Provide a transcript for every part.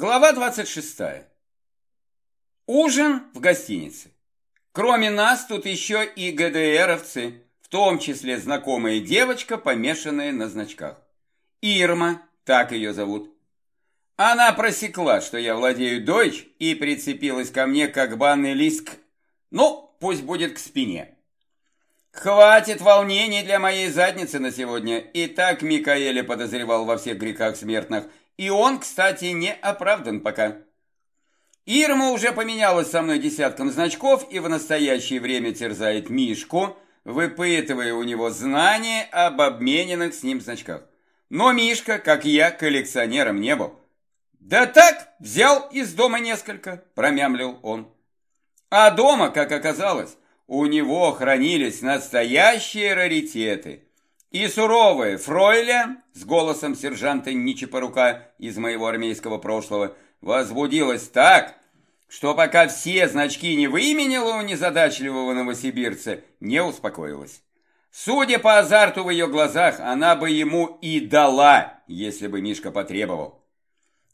Глава 26. Ужин в гостинице. Кроме нас тут еще и ГДРовцы, в том числе знакомая девочка, помешанная на значках. Ирма, так ее зовут. Она просекла, что я владею дойч, и прицепилась ко мне, как банный лист Ну, пусть будет к спине. Хватит волнений для моей задницы на сегодня. И так Микаэля подозревал во всех грехах смертных – и он, кстати, не оправдан пока. Ирма уже поменялась со мной десятком значков и в настоящее время терзает Мишку, выпытывая у него знания об обмененных с ним значках. Но Мишка, как я, коллекционером не был. «Да так, взял из дома несколько», – промямлил он. А дома, как оказалось, у него хранились настоящие раритеты – и суровая Фройля с голосом сержанта Ничепорука из моего армейского прошлого возбудилась так, что пока все значки не выменила у незадачливого новосибирца, не успокоилась. Судя по азарту в ее глазах, она бы ему и дала, если бы Мишка потребовал.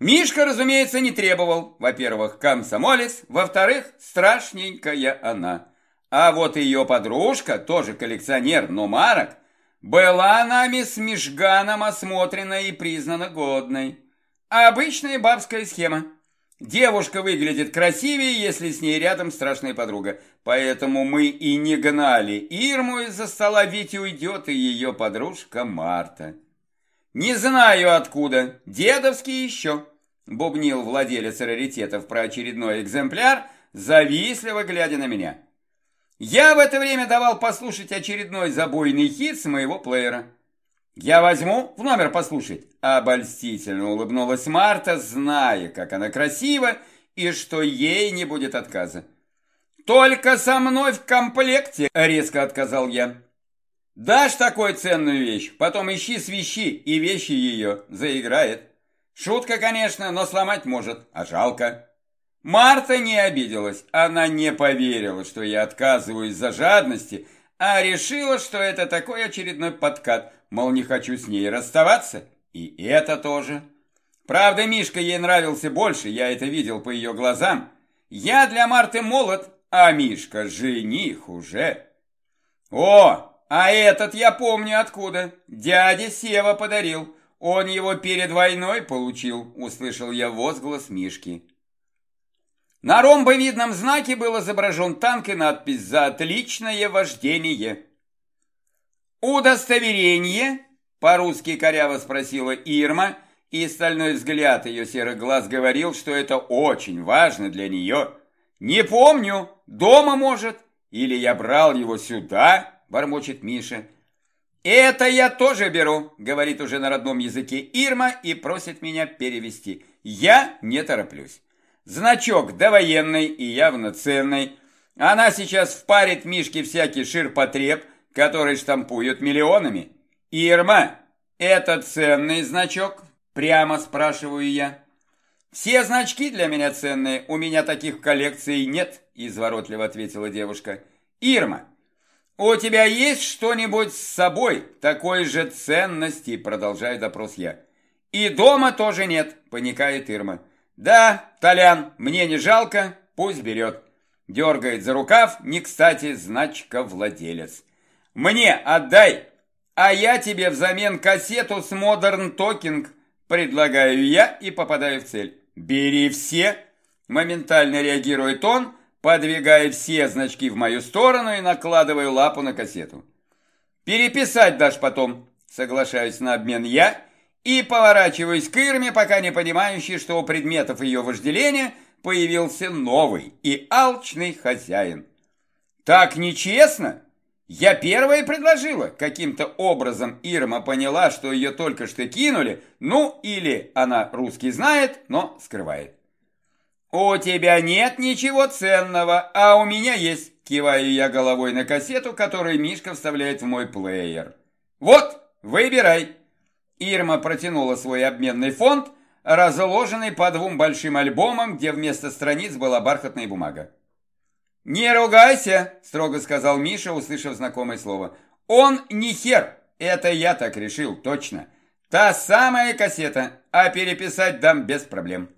Мишка, разумеется, не требовал. Во-первых, комсомолец, во-вторых, страшненькая она. А вот ее подружка, тоже коллекционер, но марок, была нами с Мишганом осмотрена и признана годной. Обычная бабская схема. Девушка выглядит красивее, если с ней рядом страшная подруга. Поэтому мы и не гнали Ирму из-за стола, ведь уйдет и ее подружка Марта. Не знаю откуда, дедовский еще, бубнил владелец раритетов про очередной экземпляр, завистливо глядя на меня. Я в это время давал послушать очередной забойный хит с моего плеера. «Я возьму в номер послушать», – обольстительно улыбнулась Марта, зная, как она красива и что ей не будет отказа. «Только со мной в комплекте», – резко отказал я. «Дашь такую ценную вещь, потом ищи свищи, и вещи ее заиграет. Шутка, конечно, но сломать может, а жалко». Марта не обиделась, она не поверила, что я отказываюсь за жадности, а решила, что это такой очередной подкат, мол, не хочу с ней расставаться, и это тоже. Правда, Мишка ей нравился больше, я это видел по ее глазам. Я для Марты молод, а Мишка жених уже. О, а этот я помню откуда. Дядя Сева подарил. Он его перед войной получил, услышал я возглас Мишки. На ромбовидном знаке был изображен танк и надпись «За отличное вождение». «Удостоверение?» – по-русски коряво спросила Ирма, и стальной взгляд ее серых глаз говорил, что это очень важно для нее. «Не помню, дома, может, или я брал его сюда?» – бормочет Миша. «Это я тоже беру», – говорит уже на родном языке Ирма и просит меня перевести. «Я не тороплюсь». Значок довоенный и явно ценный. Она сейчас впарит Мишке всякий ширпотреб, который штампуют миллионами. Ирма, это ценный значок? Прямо спрашиваю я. Все значки для меня ценные, у меня таких в коллекции нет, изворотливо ответила девушка. Ирма, у тебя есть что-нибудь с собой такой же ценности, продолжает допрос я. И дома тоже нет, паникает Ирма. «Да, Толян, мне не жалко, пусть берет». Дергает за рукав, не кстати, значка владелец. «Мне отдай, а я тебе взамен кассету с Modern Talking предлагаю я и попадаю в цель. Бери все!» Моментально реагирует он, подвигая все значки в мою сторону и накладывая лапу на кассету. «Переписать дашь потом», соглашаюсь на обмен я и поворачиваюсь к Ирме, пока не понимающий, что у предметов ее вожделения появился новый и алчный хозяин. Так нечестно! Я первая предложила. Каким-то образом Ирма поняла, что ее только что кинули, ну или она русский знает, но скрывает. «У тебя нет ничего ценного, а у меня есть», киваю я головой на кассету, которую Мишка вставляет в мой плеер. «Вот, выбирай». Ирма протянула свой обменный фонд, разложенный по двум большим альбомам, где вместо страниц была бархатная бумага. «Не ругайся», – строго сказал Миша, услышав знакомое слово. «Он не хер, это я так решил, точно. Та самая кассета, а переписать дам без проблем».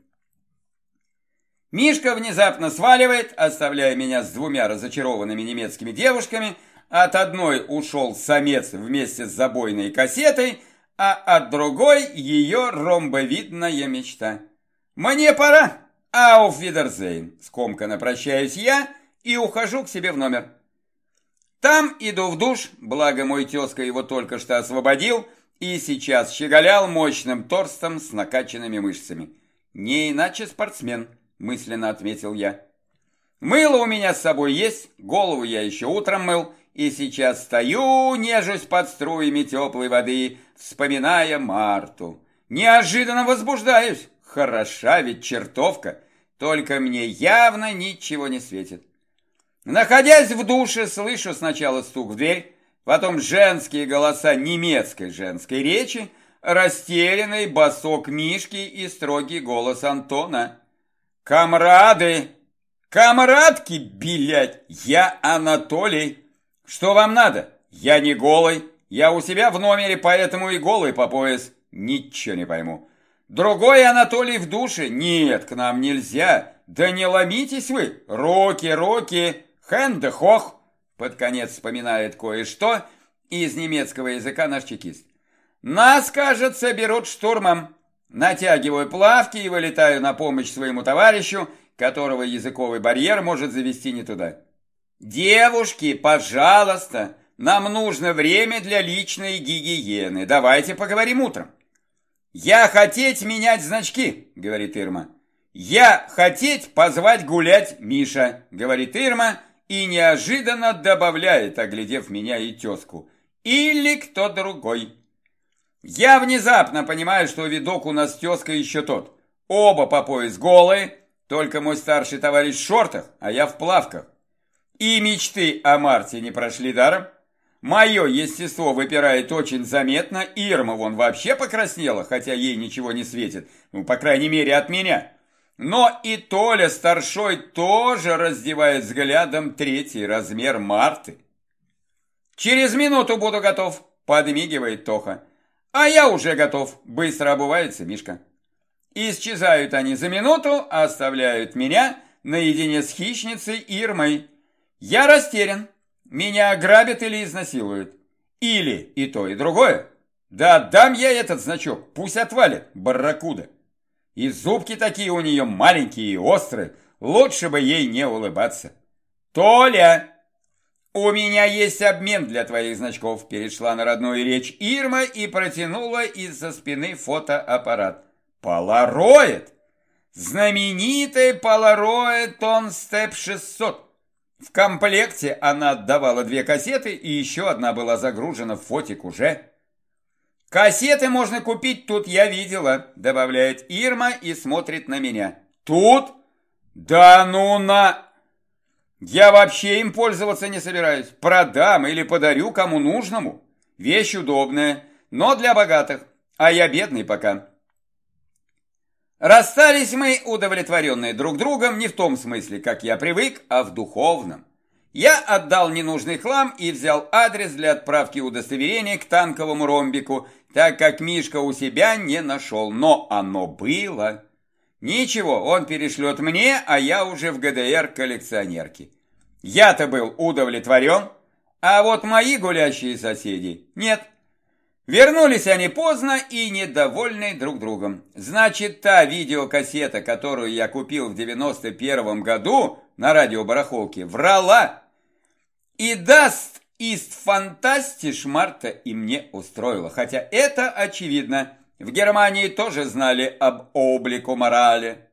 Мишка внезапно сваливает, оставляя меня с двумя разочарованными немецкими девушками. От одной ушел самец вместе с забойной кассетой, а от другой ее ромбовидная мечта. «Мне пора! Ауф Видерзейн!» Скомканно прощаюсь я и ухожу к себе в номер. Там иду в душ, благо мой тезка его только что освободил и сейчас щеголял мощным торстом с накачанными мышцами. Не иначе спортсмен, мысленно отметил я. Мыло у меня с собой есть, голову я еще утром мыл, и сейчас стою, нежусь под струями теплой воды, вспоминая Марту. Неожиданно возбуждаюсь. Хороша ведь чертовка, только мне явно ничего не светит. Находясь в душе, слышу сначала стук в дверь, потом женские голоса немецкой женской речи, растерянный босок Мишки и строгий голос Антона. «Камрады! Камрадки, блядь! Я Анатолий! Что вам надо? Я не голый, я у себя в номере, поэтому и голый по пояс. Ничего не пойму. Другой Анатолий в душе? Нет, к нам нельзя. Да не ломитесь вы! Руки, руки!» Хенде хох, под конец вспоминает кое-что из немецкого языка наш чекист. Нас, кажется, берут штурмом. Натягиваю плавки и вылетаю на помощь своему товарищу, которого языковый барьер может завести не туда. Девушки, пожалуйста, нам нужно время для личной гигиены. Давайте поговорим утром. Я хотеть менять значки, говорит Ирма. Я хотеть позвать гулять Миша, говорит Ирма, и неожиданно добавляет, оглядев меня и тезку. Или кто другой. Я внезапно понимаю, что видок у нас тезка еще тот. Оба по пояс голые, только мой старший товарищ в шортах, а я в плавках. И мечты о Марте не прошли даром. Мое естество выпирает очень заметно, Ирма вон вообще покраснела, хотя ей ничего не светит, ну, по крайней мере, от меня. Но и Толя Старшой тоже раздевает взглядом третий размер Марты. «Через минуту буду готов», – подмигивает Тоха. «А я уже готов», – быстро обувается Мишка. Исчезают они за минуту, оставляют меня наедине с хищницей Ирмой. Я растерян. Меня ограбят или изнасилуют. Или и то, и другое. Да отдам я этот значок, пусть отвалит, барракуда. И зубки такие у нее маленькие и острые, лучше бы ей не улыбаться. «Толя, у меня есть обмен для твоих значков», перешла на родную речь Ирма и протянула из-за спины фотоаппарат. «Полароид! Знаменитый Полароид Тон Степ 600!» В комплекте она отдавала две кассеты, и еще одна была загружена в фотик уже. «Кассеты можно купить тут, я видела», добавляет Ирма и смотрит на меня. «Тут? Да ну на...» «Я вообще им пользоваться не собираюсь. Продам или подарю кому нужному. Вещь удобная, но для богатых, а я бедный пока». Расстались мы, удовлетворенные друг другом, не в том смысле, как я привык, а в духовном. Я отдал ненужный хлам и взял адрес для отправки удостоверения к танковому ромбику, так как Мишка у себя не нашел, но оно было. Ничего, он перешлет мне, а я уже в ГДР коллекционерки. Я-то был удовлетворен, а вот мои гулящие соседи нет. Вернулись они поздно и недовольны друг другом. Значит, та видеокассета, которую я купил в 91 году на радиобарахолке, врала. И даст Ист фантастиш Марта и мне устроила, хотя это очевидно. В Германии тоже знали об облику морали.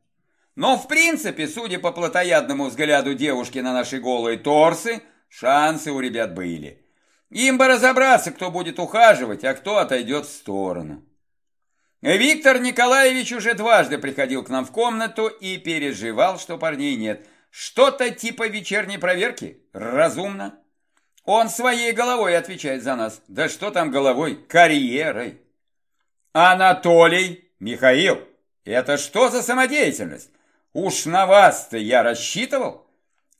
Но в принципе, судя по плотоядному взгляду девушки на наши голые торсы, шансы у ребят были. Им бы разобраться, кто будет ухаживать, а кто отойдет в сторону. Виктор Николаевич уже дважды приходил к нам в комнату и переживал, что парней нет. Что-то типа вечерней проверки? Разумно. Он своей головой отвечает за нас. Да что там головой? Карьерой. Анатолий, Михаил, это что за самодеятельность? Уж на вас-то я рассчитывал.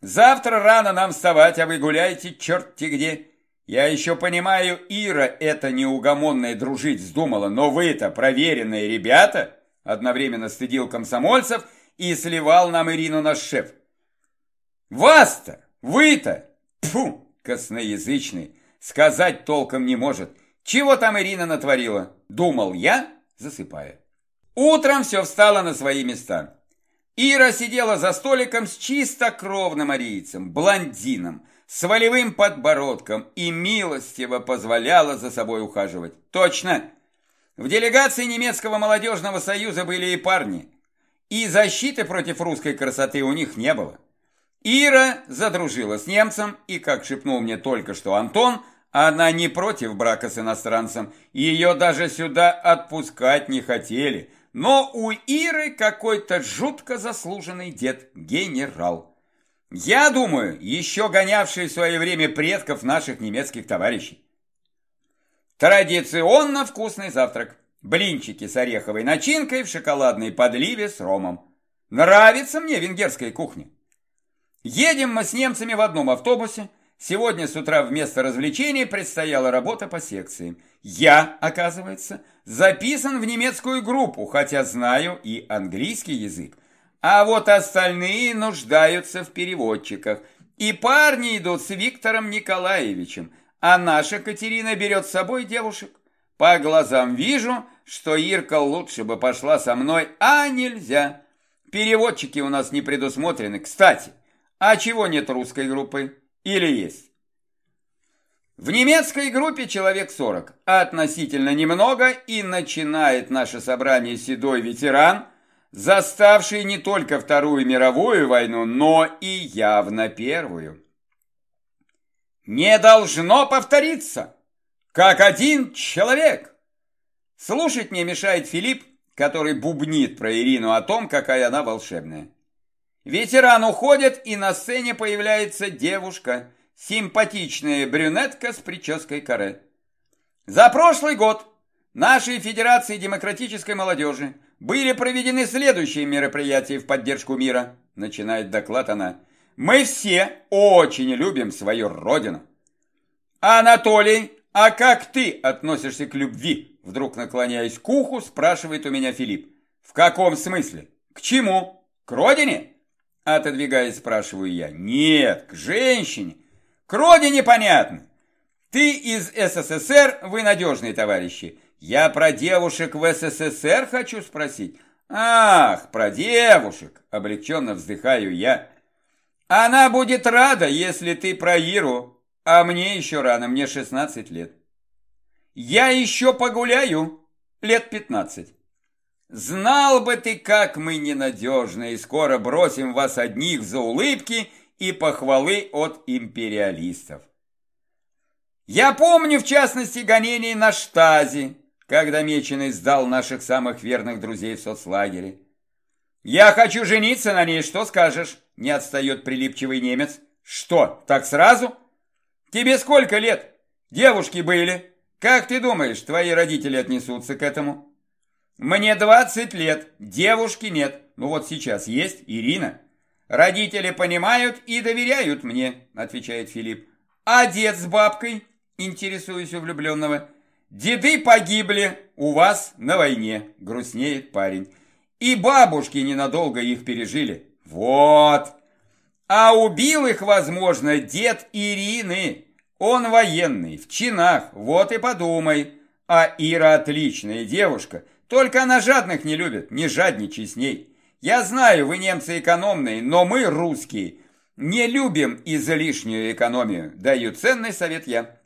Завтра рано нам вставать, а вы гуляете черти где. Я еще понимаю, Ира это неугомонная дружить вздумала, но вы-то проверенные ребята, одновременно стыдил комсомольцев и сливал нам Ирину наш шеф. Вас-то, вы-то, фу, косноязычный, сказать толком не может. Чего там Ирина натворила? Думал я, засыпая. Утром все встало на свои места. Ира сидела за столиком с чистокровным арийцем, блондином, с волевым подбородком и милостиво позволяла за собой ухаживать. Точно! В делегации немецкого молодежного союза были и парни, и защиты против русской красоты у них не было. Ира задружила с немцем, и, как шепнул мне только что Антон, она не против брака с иностранцем, ее даже сюда отпускать не хотели – но у Иры какой-то жутко заслуженный дед генерал. Я думаю, еще гонявший в свое время предков наших немецких товарищей. Традиционно вкусный завтрак. Блинчики с ореховой начинкой в шоколадной подливе с ромом. Нравится мне венгерская кухня. Едем мы с немцами в одном автобусе. Сегодня с утра вместо развлечений предстояла работа по секциям. Я, оказывается, записан в немецкую группу, хотя знаю и английский язык. А вот остальные нуждаются в переводчиках. И парни идут с Виктором Николаевичем, а наша Катерина берет с собой девушек. По глазам вижу, что Ирка лучше бы пошла со мной, а нельзя. Переводчики у нас не предусмотрены. Кстати, а чего нет русской группы? Или есть? В немецкой группе человек 40, относительно немного, и начинает наше собрание седой ветеран, заставший не только Вторую мировую войну, но и явно Первую. Не должно повториться, как один человек. Слушать мне мешает Филипп, который бубнит про Ирину о том, какая она волшебная. Ветеран уходит, и на сцене появляется девушка – симпатичная брюнетка с прической каре. За прошлый год нашей Федерации демократической молодежи были проведены следующие мероприятия в поддержку мира, начинает доклад она. Мы все очень любим свою родину. Анатолий, а как ты относишься к любви? Вдруг наклоняясь к уху, спрашивает у меня Филипп. В каком смысле? К чему? К родине? Отодвигаясь, спрашиваю я. Нет, к женщине. К родине понятно. Ты из СССР, вы надежные товарищи. Я про девушек в СССР хочу спросить. Ах, про девушек, облегченно вздыхаю я. Она будет рада, если ты про Иру, а мне еще рано, мне 16 лет. Я еще погуляю, лет 15. Знал бы ты, как мы ненадежны, и скоро бросим вас одних за улыбки и похвалы от империалистов. Я помню, в частности, гонение на штази, когда Меченый сдал наших самых верных друзей в соцлагере. «Я хочу жениться на ней, что скажешь?» Не отстает прилипчивый немец. «Что, так сразу?» «Тебе сколько лет? Девушки были. Как ты думаешь, твои родители отнесутся к этому?» «Мне двадцать лет, девушки нет. Ну вот сейчас есть Ирина». Родители понимают и доверяют мне, отвечает Филипп. А дед с бабкой, интересуюсь у влюбленного. Деды погибли у вас на войне, грустнеет парень. И бабушки ненадолго их пережили. Вот. А убил их, возможно, дед Ирины. Он военный, в чинах, вот и подумай. А Ира отличная девушка, только она жадных не любит, не жадничай с ней. Я знаю, вы немцы экономные, но мы, русские, не любим излишнюю экономию. Даю ценный совет я.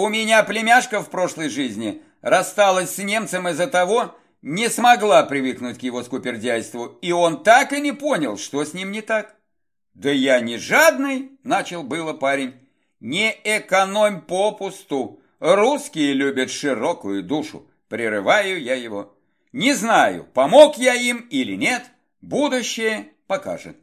У меня племяшка в прошлой жизни рассталась с немцем из-за того, не смогла привыкнуть к его скупердяйству, и он так и не понял, что с ним не так. «Да я не жадный», — начал было парень. «Не экономь попусту. Русские любят широкую душу». Прерываю я его. Не знаю, помог я им или нет, будущее покажет.